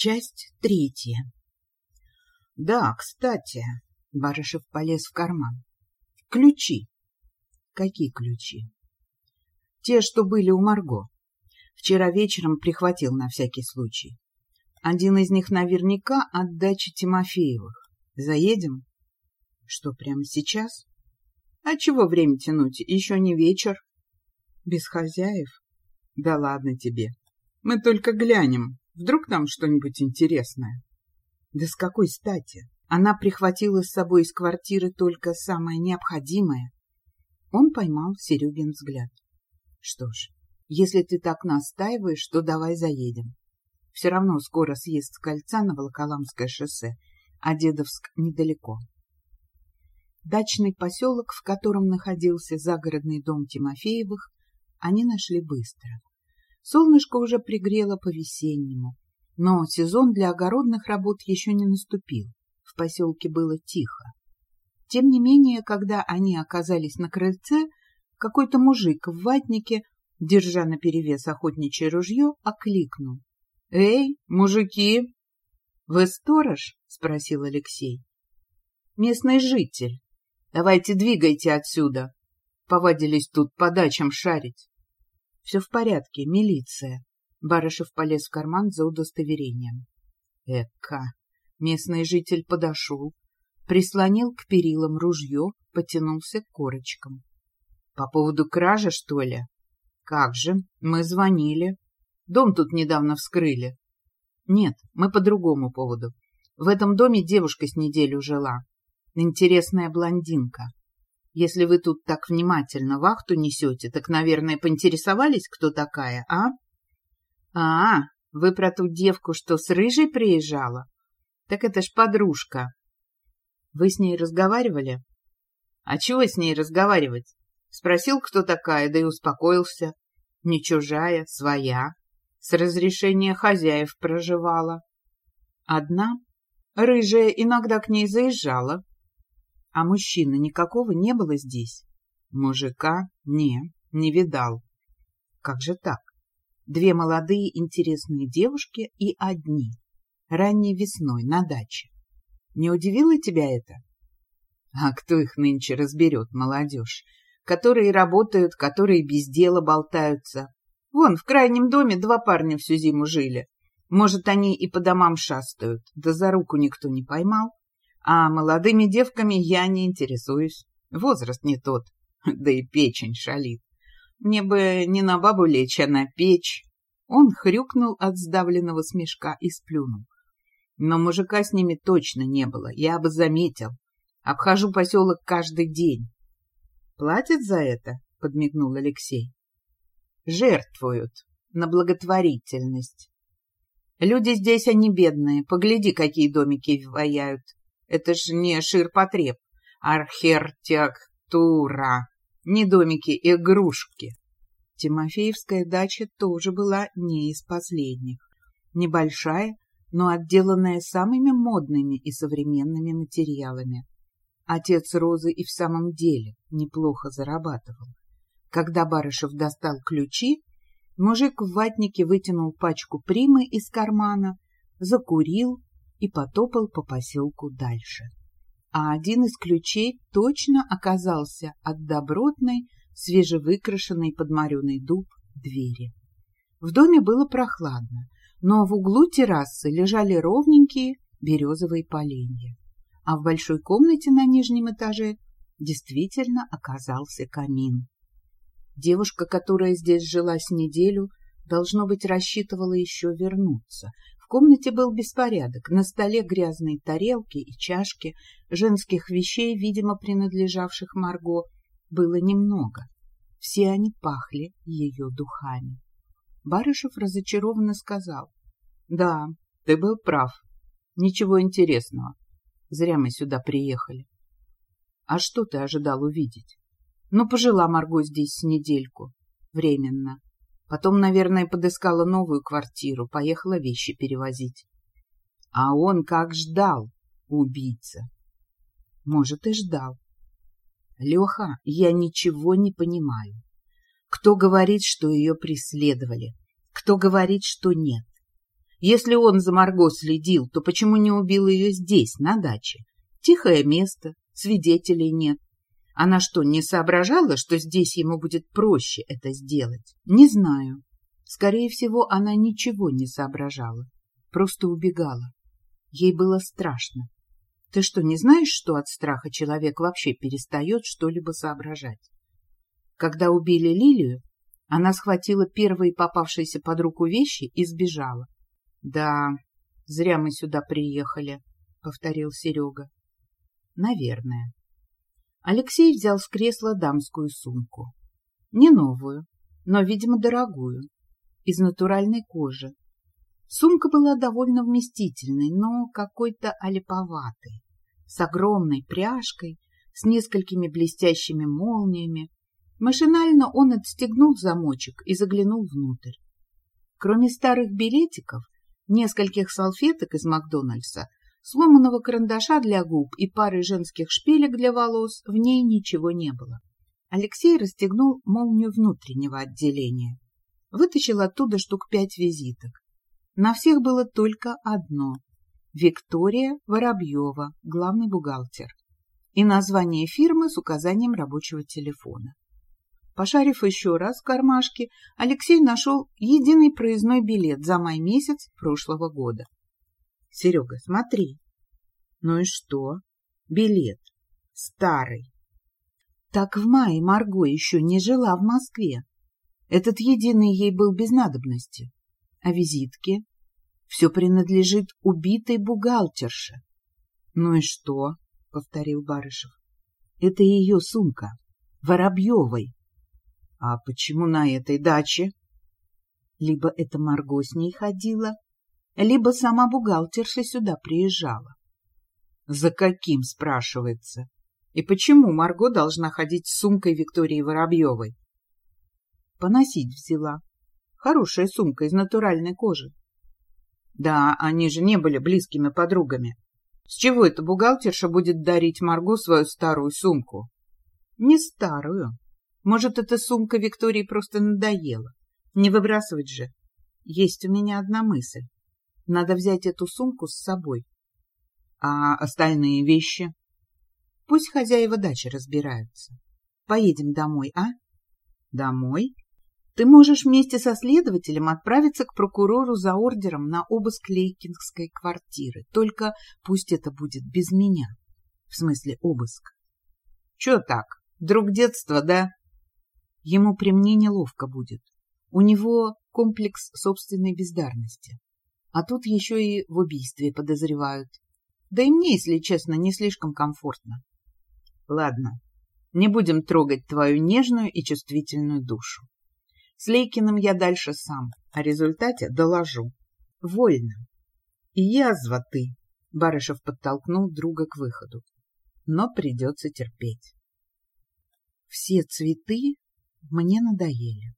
Часть третья. Да, кстати, Барышев полез в карман. Ключи. Какие ключи? Те, что были у Марго. Вчера вечером прихватил на всякий случай. Один из них наверняка от дачи Тимофеевых. Заедем? Что, прямо сейчас? А чего время тянуть? Еще не вечер. Без хозяев? Да ладно тебе. Мы только глянем. Вдруг там что-нибудь интересное? Да с какой стати? Она прихватила с собой из квартиры только самое необходимое. Он поймал Серегин взгляд. Что ж, если ты так настаиваешь, то давай заедем. Все равно скоро съезд с кольца на Волоколамское шоссе, а Дедовск недалеко. Дачный поселок, в котором находился загородный дом Тимофеевых, они нашли быстро. Солнышко уже пригрело по-весеннему, но сезон для огородных работ еще не наступил. В поселке было тихо. Тем не менее, когда они оказались на крыльце, какой-то мужик в ватнике, держа наперевес охотничье ружье, окликнул. — Эй, мужики! — Вы сторож? — спросил Алексей. — Местный житель. Давайте двигайте отсюда. Повадились тут по дачам шарить. Все в порядке, милиция. Барышев полез в карман за удостоверением. Эка! Местный житель подошел, прислонил к перилам ружье, потянулся к корочкам. По поводу кражи, что ли? Как же, мы звонили. Дом тут недавно вскрыли. Нет, мы по другому поводу. В этом доме девушка с неделю жила. Интересная блондинка. Если вы тут так внимательно вахту несете, так, наверное, поинтересовались, кто такая, а? А, вы про ту девку, что с рыжей приезжала? Так это ж подружка. Вы с ней разговаривали? А чего с ней разговаривать? Спросил, кто такая, да и успокоился. Не чужая, своя. С разрешения хозяев проживала. Одна? Рыжая иногда к ней заезжала. А мужчины никакого не было здесь? Мужика? Не, не видал. Как же так? Две молодые интересные девушки и одни. Ранней весной на даче. Не удивило тебя это? А кто их нынче разберет, молодежь? Которые работают, которые без дела болтаются. Вон, в крайнем доме два парня всю зиму жили. Может, они и по домам шастают, да за руку никто не поймал. А молодыми девками я не интересуюсь. Возраст не тот, да и печень шалит. Мне бы не на бабу лечь, а на печь. Он хрюкнул от сдавленного смешка и сплюнул. Но мужика с ними точно не было, я бы заметил. Обхожу поселок каждый день. Платят за это? — подмигнул Алексей. Жертвуют на благотворительность. Люди здесь, они бедные. Погляди, какие домики ваяют. Это ж не ширпотреб, архитектура, не домики, игрушки. Тимофеевская дача тоже была не из последних. Небольшая, но отделанная самыми модными и современными материалами. Отец Розы и в самом деле неплохо зарабатывал. Когда Барышев достал ключи, мужик в ватнике вытянул пачку примы из кармана, закурил и потопал по поселку дальше. А один из ключей точно оказался от добротной, свежевыкрашенной под дуб двери. В доме было прохладно, но в углу террасы лежали ровненькие березовые поленья. А в большой комнате на нижнем этаже действительно оказался камин. Девушка, которая здесь жила с неделю, должно быть, рассчитывала еще вернуться, комнате был беспорядок, на столе грязные тарелки и чашки, женских вещей, видимо, принадлежавших Марго, было немного. Все они пахли ее духами. Барышев разочарованно сказал. — Да, ты был прав. Ничего интересного. Зря мы сюда приехали. — А что ты ожидал увидеть? Ну, пожила Марго здесь недельку. Временно. Потом, наверное, подыскала новую квартиру, поехала вещи перевозить. А он как ждал, убийца. Может, и ждал. Леха, я ничего не понимаю. Кто говорит, что ее преследовали? Кто говорит, что нет? Если он за Марго следил, то почему не убил ее здесь, на даче? Тихое место, свидетелей нет. Она что, не соображала, что здесь ему будет проще это сделать? Не знаю. Скорее всего, она ничего не соображала, просто убегала. Ей было страшно. Ты что, не знаешь, что от страха человек вообще перестает что-либо соображать? Когда убили Лилию, она схватила первые попавшиеся под руку вещи и сбежала. — Да, зря мы сюда приехали, — повторил Серега. — Наверное. Алексей взял с кресла дамскую сумку. Не новую, но, видимо, дорогую, из натуральной кожи. Сумка была довольно вместительной, но какой-то олиповатой, с огромной пряжкой, с несколькими блестящими молниями, Машинально он отстегнул замочек и заглянул внутрь. Кроме старых билетиков, нескольких салфеток из Макдональдса, сломанного карандаша для губ и пары женских шпилек для волос в ней ничего не было. Алексей расстегнул молнию внутреннего отделения. Вытащил оттуда штук пять визиток. На всех было только одно — Виктория Воробьева, главный бухгалтер, и название фирмы с указанием рабочего телефона. Пошарив еще раз в кармашке, Алексей нашел единый проездной билет за май месяц прошлого года. — Серега, смотри. — Ну и что? Билет. Старый. Так в мае Марго еще не жила в Москве. Этот единый ей был без надобности. А визитки? Все принадлежит убитой бухгалтерше. — Ну и что? — повторил Барышев. — Это ее сумка. Воробьевой. А почему на этой даче? Либо это Марго с ней ходила, либо сама бухгалтерша сюда приезжала. За каким, спрашивается? И почему Марго должна ходить с сумкой Виктории Воробьевой? Поносить взяла. Хорошая сумка из натуральной кожи. Да, они же не были близкими подругами. С чего эта бухгалтерша будет дарить Марго свою старую сумку? Не старую, может, эта сумка Виктории просто надоела. Не выбрасывать же. Есть у меня одна мысль. Надо взять эту сумку с собой. А остальные вещи? Пусть хозяева дачи разбираются. Поедем домой, а? Домой? Ты можешь вместе со следователем отправиться к прокурору за ордером на обыск Лейкинской квартиры. Только пусть это будет без меня. В смысле обыск. Чё так? Друг детства, да? Ему при мне неловко будет. У него комплекс собственной бездарности. А тут еще и в убийстве подозревают. Да и мне, если честно, не слишком комфортно. Ладно, не будем трогать твою нежную и чувствительную душу. С Лейкиным я дальше сам, о результате доложу. Вольно. И язва ты, Барышев подтолкнул друга к выходу. Но придется терпеть. Все цветы мне надоели.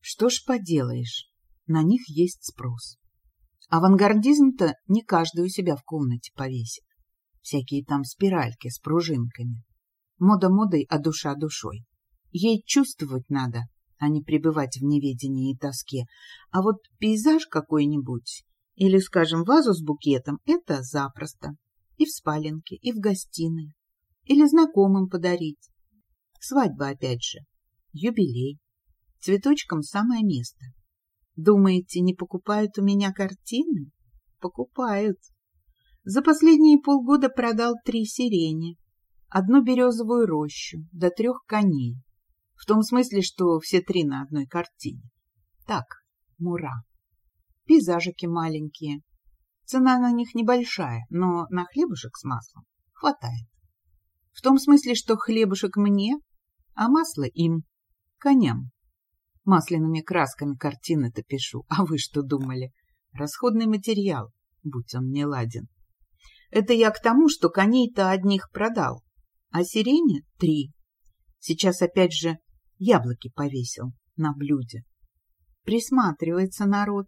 Что ж поделаешь, на них есть спрос. Авангардизм-то не каждый у себя в комнате повесит. Всякие там спиральки с пружинками. Мода модой, а душа душой. Ей чувствовать надо, а не пребывать в неведении и тоске. А вот пейзаж какой-нибудь или, скажем, вазу с букетом — это запросто. И в спаленке, и в гостиной. Или знакомым подарить. Свадьба опять же. Юбилей. Цветочкам самое место. Думаете, не покупают у меня картины? Покупают. За последние полгода продал три сирени, одну березовую рощу до трех коней. В том смысле, что все три на одной картине. Так, мура. Пейзажики маленькие. Цена на них небольшая, но на хлебушек с маслом хватает. В том смысле, что хлебушек мне, а масло им, коням. Масляными красками картины-то пишу, а вы что думали? Расходный материал, будь он не ладен. Это я к тому, что коней-то одних продал, а сирени — три. Сейчас опять же яблоки повесил на блюде. Присматривается народ.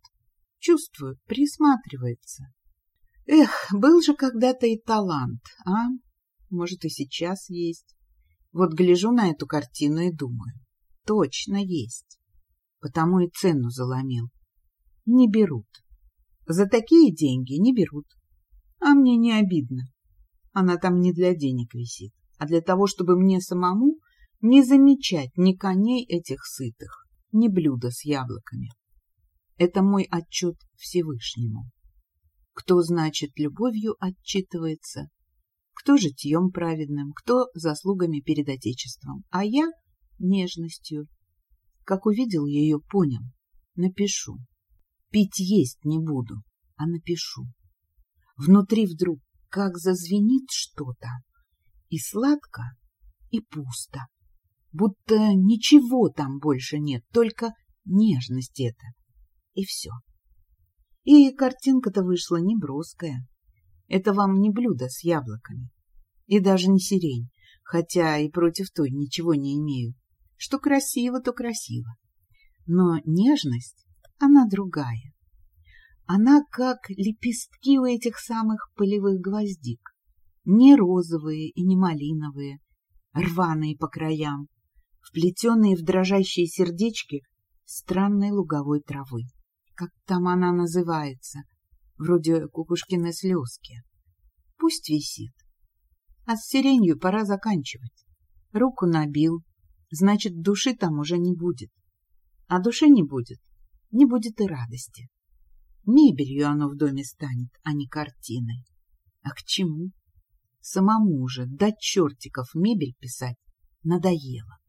Чувствую, присматривается. Эх, был же когда-то и талант, а? Может, и сейчас есть. Вот гляжу на эту картину и думаю, точно есть. Потому и цену заломил. Не берут. За такие деньги не берут. А мне не обидно. Она там не для денег висит, а для того, чтобы мне самому не замечать ни коней этих сытых, ни блюда с яблоками. Это мой отчет Всевышнему. Кто, значит, любовью отчитывается, кто житьем праведным, кто заслугами перед Отечеством, а я — нежностью. Как увидел ее, понял. Напишу. Пить есть не буду, а напишу. Внутри вдруг как зазвенит что-то. И сладко, и пусто. Будто ничего там больше нет, только нежность это. И все. И картинка-то вышла не броская. Это вам не блюдо с яблоками. И даже не сирень, хотя и против той ничего не имею. Что красиво, то красиво. Но нежность, она другая. Она как лепестки у этих самых полевых гвоздик. Не розовые и не малиновые, рваные по краям, вплетенные в дрожащие сердечки странной луговой травы. Как там она называется? вроде кукушкиной слезки. Пусть висит. А с сиренью пора заканчивать. Руку набил, значит, души там уже не будет. А души не будет, не будет и радости. Мебелью оно в доме станет, а не картиной. А к чему? Самому же до чертиков мебель писать надоело.